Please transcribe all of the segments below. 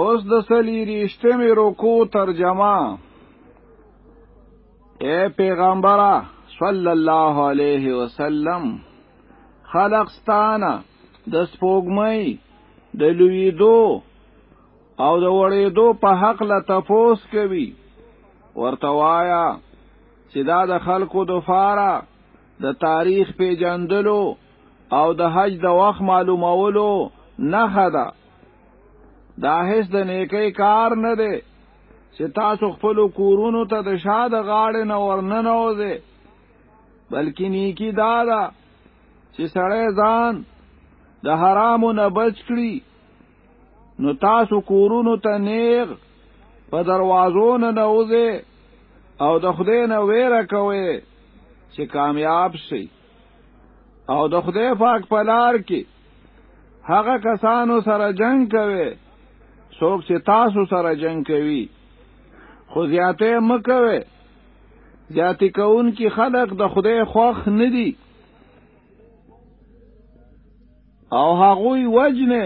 اوس د سلی ریشتمی رکو ترجمه اے پیغمبره صلی الله علیه وسلم خلق ستانه د سپوږمۍ د لویدو او د وړېدو په حق له تفوس کوي ورته وایا چې دا د خلکو د فاره د تاریخ پیژندلو او د حج د وخت معلومولو نخه ده دا هیڅ د نیکی کار نه دی چې تاسو خپل کورونو ته د شاد غاړې نه ورننه وځي بلکې نیکی دا ده چې سړی ځان د حرامو نه بچ کړي نو تاسو کورونو ته نیغ په دروازو نه نوځي او د خدای نه ویره کوي چې کامیاب شي او د خدای پاک په لار کې هغه کسانو سره جنگ کوي څوک چې تاسو سره جنگ کوي خو زیاته مکوي زیاتی کون کی خلق د خدای خوخ ندی او هغوی وجنه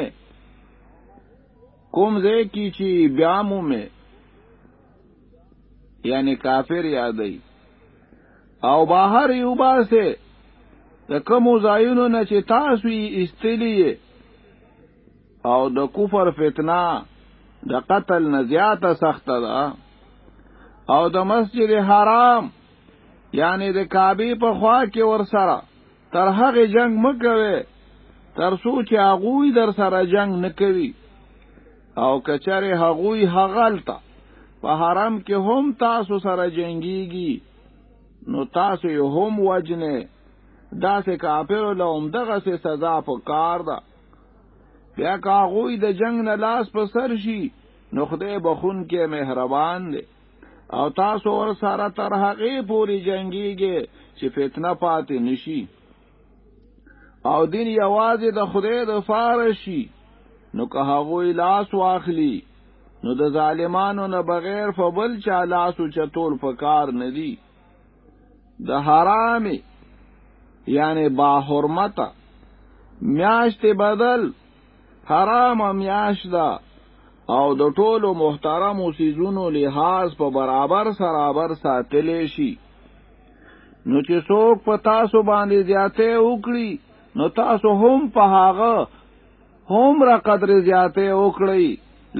کوم ځای کې چې بیا مومه یعنی کافر یادای او بهر یو باسه د کوم ځایونو نه چې تاسو یې استلی او د کفر فتنه د قتل نه زیاته سخته ده او د مسجد حرام یعنی د کعبه په خوا کې ور سره تر هغه جنگ مکوي تر څو چې هغوی در سره جنگ نکوي او کچره هغوی هغلتا په حرم کې هم تاسو سره جنگيږي نو تاسو یې هم وجنه داسې کافر له هم دغه سه سزا په کار ده بیا کاغوی د جنگ نه لاس په سر شي نو خدای بخون کې مهربان دی او تاسو ور سره تر هغه پوری جنگیږي چې فتنه پاتې نشي او دین یوازې د خدای د فارشي نو که هغه لاس واخلي نو د ظالمانو نه بغیر په بل چا لاس چتول پکار نه دی د حرامي یعنی با حرمت میاشت بدل حرام میاش ده او د ټولو محترم سیزونو لحاظ په برابر سرابر ساتلی شي نو چې څوک په تاسو باندې زیاته وکړي نو تاسو هم په هغه هم را قدر زیاته وکړي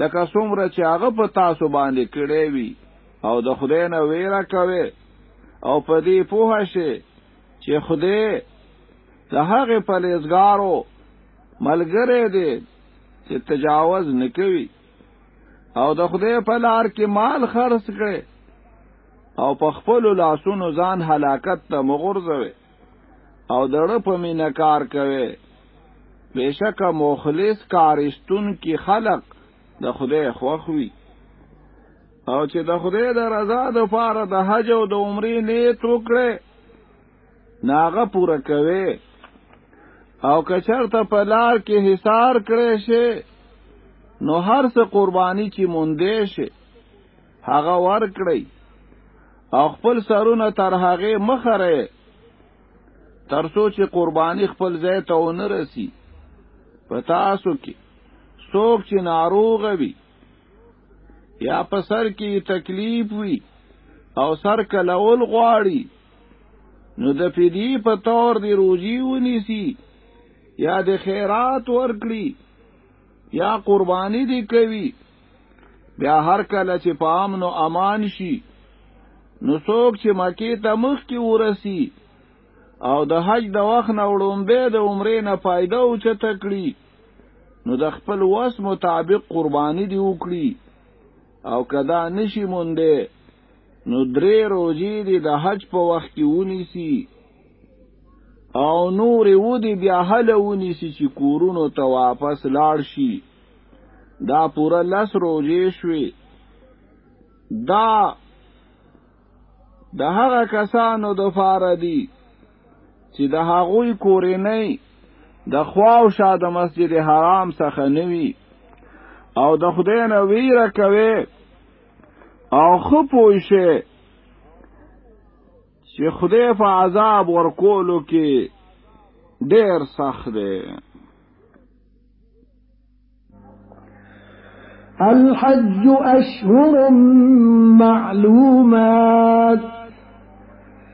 لکه څومره چې هغه په تاسو باندې کړی وي او د خدای نه ویره کوي او په دې پوه شي چې خدای د هغه پرېزګارو ملګری دی چې تجاوز نکوي او د خدای په لار کې مال خرڅ کړي او په خپل لاسونو ځان هلاکت ته مغورځوي او دړه په مینه کار کوي بشک مخلص کارستون کې خلق د خدای خوخوي او چې د خدای د رضا د پاره د حج او د عمرې نیت وکړي ناغه پوره کوي او کچرته په لار کې حصار کړي شي نو هر څه قرباني چې مونږ شي هغه ور کړی او خپل سرونه تر هغه مخره ترسو چې قرباني خپل ځای ته ونه رسی په تاسو کې څوک چې ناروغ وي یا په سر کې تکلیف وي او سر کلول غواړي نو د فدی په تور دی روزی ونیسی یا د خیرات ورکړي یا قربانی دی کوي بیا هر کله چې په امن او امان شي نو څوک چې مکې ته مخ کې ورسی او د حج د وخت نه وړومبه د عمرې نه فائدہ او چته کړی نو د خپل وس مطابق قربانی دی وکړي او کدا نشي مونده نو درې روزي دې د حج په وخت کې ونیسي او نور ودی بیا هل ونیسي چې کورونو ته واپس لاړ شي دا پوره لس روزي شوي دا د هغه کسانو د فاره دي چې د هغوی کورنۍ د خواو شا د مسجد حرام څخه نوي او د خدای نه ویره کوي او خو پوښه چې خدای په عذاب ورکولو کې ډیر سخت دی الحج أشهر معلومات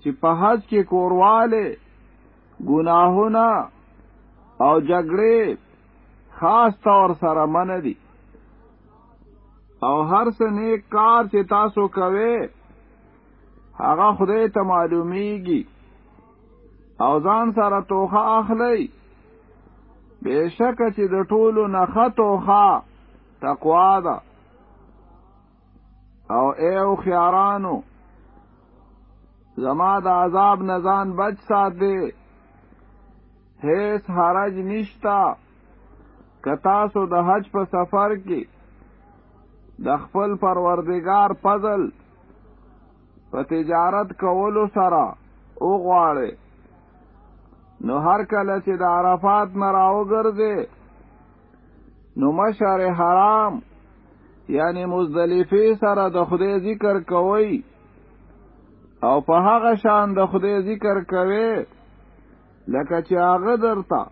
چې په حج کې کورواله ګناهونه او جګړې خاص طور سره من دي او هر څه نیک کار چې تاسو کوئ هغه خدای ته معلومیږي او ځان سره توخه اخلي بشک چې د ټولو نه خطوخه تقوا ده او اے او خیارانو زما د عذاب نزان بچ ساته هیڅ حرج نشتا که تاسو د حج په سفر کې د خپل پروردگار فضل په تجارت کولو سره او غواړي نو هر کله چې د عرفات نه راوګرځي نو مشعر حرام یعنی مزدلفه سره د خدای ذکر کوي او په هغه شان د خدای ذکر کوي لکه چې هغه درته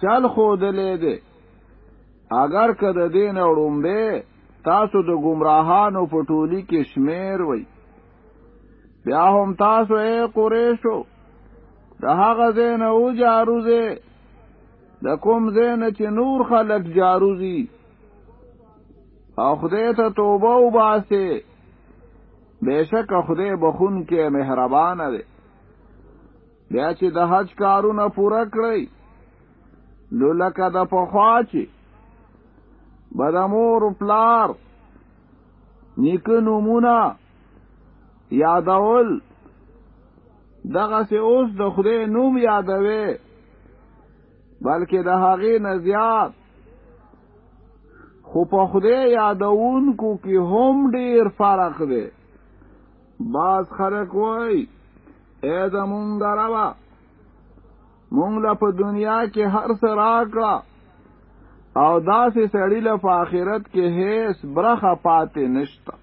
چل خودلې دی اگر که د دین وړومبه تاسو د گمراهانو په ټولي کې شمیر وي بیا هم تاسو اے قریشو د هغه زین او جاروزه د کوم ځای نه چې نور خلک جاروزي او خدای ته توبه وباسې بېشکه خدای بخونکی مهربانه دی بیا چې د حج کارونه پوره کړئ نو لکه د پخوا چې به د مور پلار نیکه نومونه یادول دغه سه اوس د خدای نوم یادوي بلکې د هغې نه زیات خو په خدای یادونکو کې هم ډیر فرق دی باز خلک وای اې زمونږ ربه مونږ له په دنیا کې هر څه راکړه او داسې سړی له په آخرت کې هیڅ برخه پاتې نشته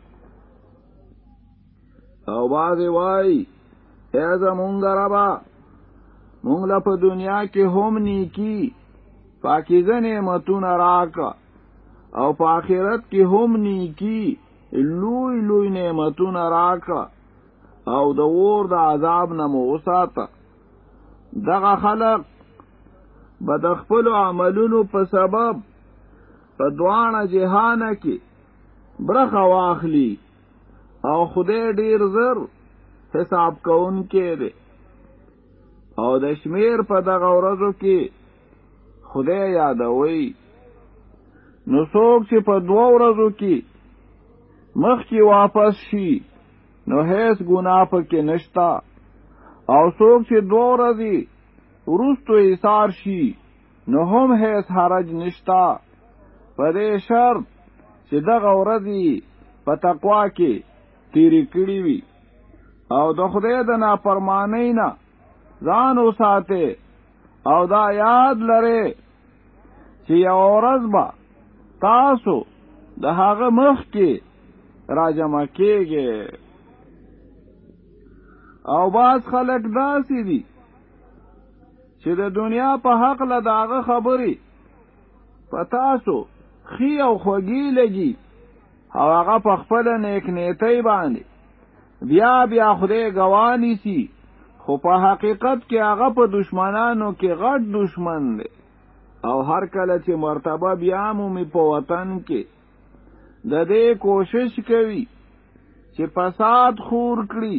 او بعضې وایي ای زمونږ ربه مونږ له په دنیا کې هم نیکی پاکیزه نعمتونه راکړه او په آخرت کې هم نیکی لوی لوی نعمتونه راکړه او د اور د عذاب نه مو وساته دغه خلق به د خپل عملونو په سبب په دواړه جهان کې برخه واخلي او خدای ډیر زر حساب کون کې دی او د شمیر په دغه ورځو کې خدای یادوي نو څوک چې په دوه ورځو کې مخکې واپس شي نو هیڅ ګناه پکې نشتا او څوک چې دوه ورځې وروسته ایثار شي نو هم هیڅ حرج نشتا په دې شرط چې دغه ورځې په تقوا کې تیرې کړې وي او د خدای د نافرمانۍ نه ځان وساته او دا یاد لرې چې یو ورځ به تاسو د هغه مخ کې راجمع کېږي او باز خلک داسې دي چې د دنیا په حق له داغه خبرې په تاسو خی او خوږی لګي او هغه په خپل نیک نیتی باندې بیا بیا خدای ګواه نیسي خو په حقیقت کې هغه په دشمنانو کې غټ دشمن دی او هر کله چې مرتبه بیا مومي په وطن کې د دې کوشش کوي چې فساد خور کړي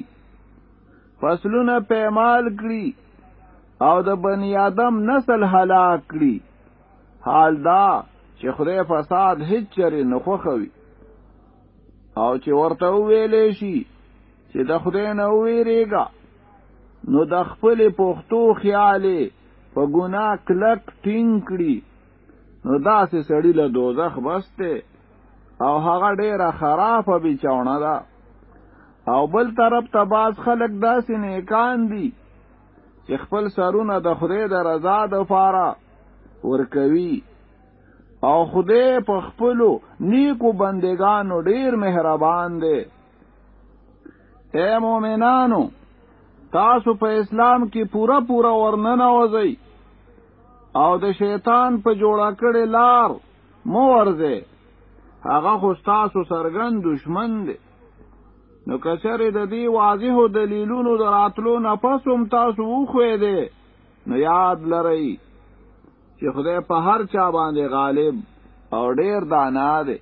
فصلونه پیمال کړي او د بنی آدم نسل هلاک کړي حال دا چې خدای فساد هیڅ چره نه خوخوي او چې ورته ویلې شي چې د خدای نه ویریږه نو د خپل پښتو خیالې په ګنا کلک ټینګ کړي نو داسې سړی له دوزخ بسته او هغه ډیره خرابه بچونه ده او بل طرف ته باز خلک داسې نیکان دي چې خپل سرونه د خدای د رضا د فاره ورکوي او خدای په خپل نیکو بندگانو ډیر مهربان دی اے مؤمنانو تاسو په اسلام کې پوره پوره ورننه وځئ او د شیطان په جوړه کړې لار مو ورځئ هغه خو تاسو سرګند دشمن دی نو کچره د دې واضح دلیلونو دراتلو نه پس هم تاسو وخوې دی نو یاد لرئ چې خدای په هر چا باندې غالب او ډیر دانا دی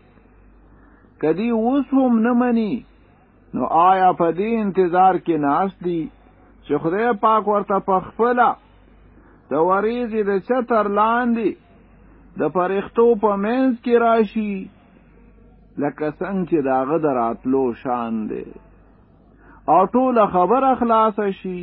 کدی اوس هم نه مني نو آیا په دې انتظار کې ناس دي چې خدای پاک ورته په خپل د وریزې د چتر لاندې د پرښتو په منځ کې راشي لکه څنګه چې داغه دراتلو شان دی او ټوله خبره خلاصه شي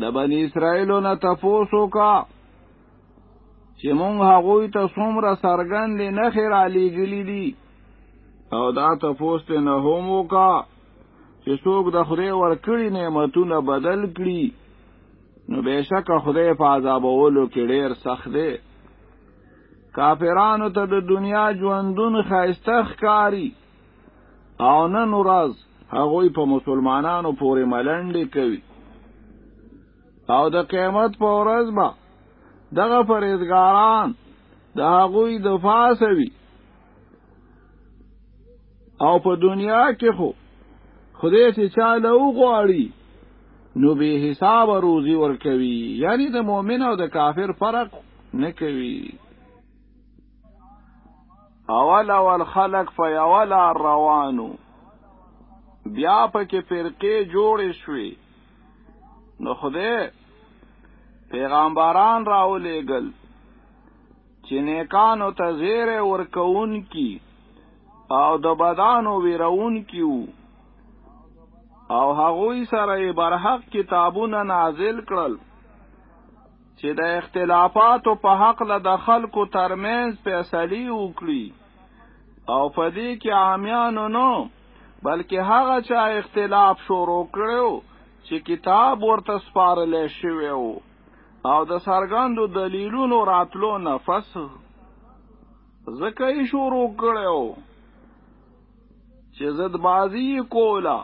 د بنی اسرائیلو نه تفوسو کا چې مونږ هغوی ته څومره سرګند نه خیر علی ګلی دي او دا تفوس ته نه هم وکا چې څوک د خدای ورکړي نعمتونه بدل کړي نو بهشکه خدای په عذابولو کې ډیر سخت دی کافرانو ته د دنیا ژوندون خایسته ښکاری او نن ورځ هغوی په مسلمانانو پورې ملنډې کوي او د قیامت په ورځ به دغه پرېزګاران د هغوی د فاسوي او په دنیا کې خو خدای چې چا له وغواړي نو به حساب روزي ورکوي یعنی د مؤمن او د کافر فرق نه کوي اول اول خلق په یوه لار روانو بیا پکې فرقې جوړې شوې نو خدای پیغمبران راولېږل چې نیکانو ته زیری ورکون کی او د بدانو ویرون کیو او هغوی سره برحق کتابونه نازل کړل چې د اختلافاتو په حقله د خلکو ترمنځ فیصلې وکړي او په دې کې عامیانو نو بلکې هغه چا اختلاف شروع کړو چې کتاب ورته سپارل شوی وو او د سرګندو دلیلونو راتلو نفس زکه یې شروع کړو چې زد بازی کولا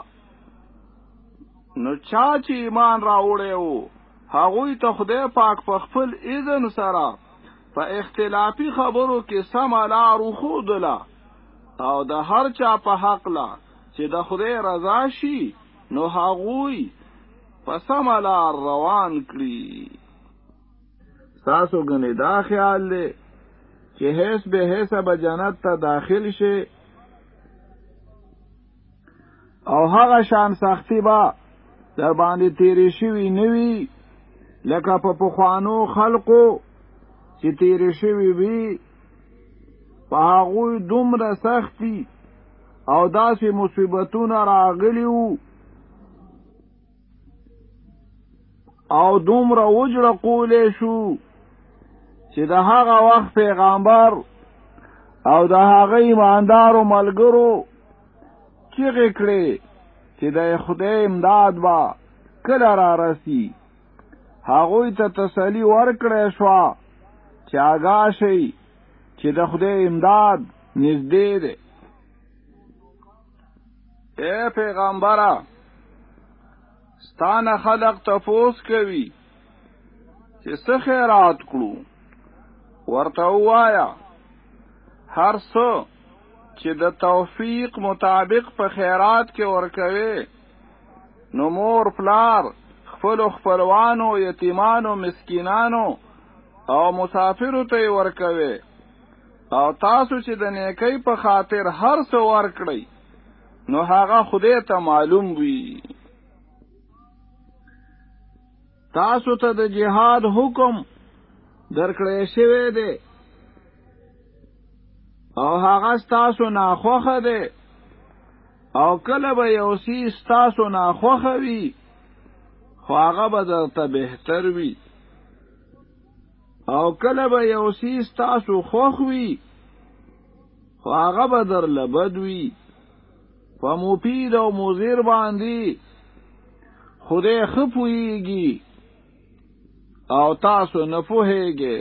نو چا چې ایمان راوړی وو هغوی ته خدای پاک په خپل اذن سره په اختلافي خبرو کې سم لار وښودله او د هر چا په حق لا چې د خدای رضا شي نو هغوی په سم لار روان کړي تاسو غنې دا خیال دی چې هیڅ به هیڅ به جنت ته داخل شي او هغه شان سختی با در باندې تیرې شوی نوی لکه په پخوانو خلقو چې تیرې شوی وی په هغه دومره سختی او داسې مصیبتونه راغلی وو او دومره وجړه قولې شو چې د هغه وخت پیغمبر او د هغه ایماندارو ملګرو چیغې کړې چې د خدای امداد به کله را رسی هغوی ته تسلی ورکړې شو چې آګا شي چې د خدای امداد نږدې دی اے پیغمبره ستانه خلق تفوس کوي چې څه خیرات کړو ورته وایا هر څه چې د توفیق مطابق په خیرات کې ورکوي نو مور پلار خپل خپلوانو یتیمانو مسکینانو او مسافرو ته ورکوي او تاسو چې د نیکۍ په خاطر هر څه ورکړئ نو هغه خدای ته معلوم وي تاسو ته د جهاد حکم درکړی شوی دی او هغه ستاسو ناخوخه دی او کله به یو سی ستاسو ناخوخه وي خو هغه به درته بهتر وي او کله به یو سیز تاسو خوښ وي خو هغه به در لبد وي په مفید او مضر باندې خدای خپويږي او تاسو نه پوهیږئ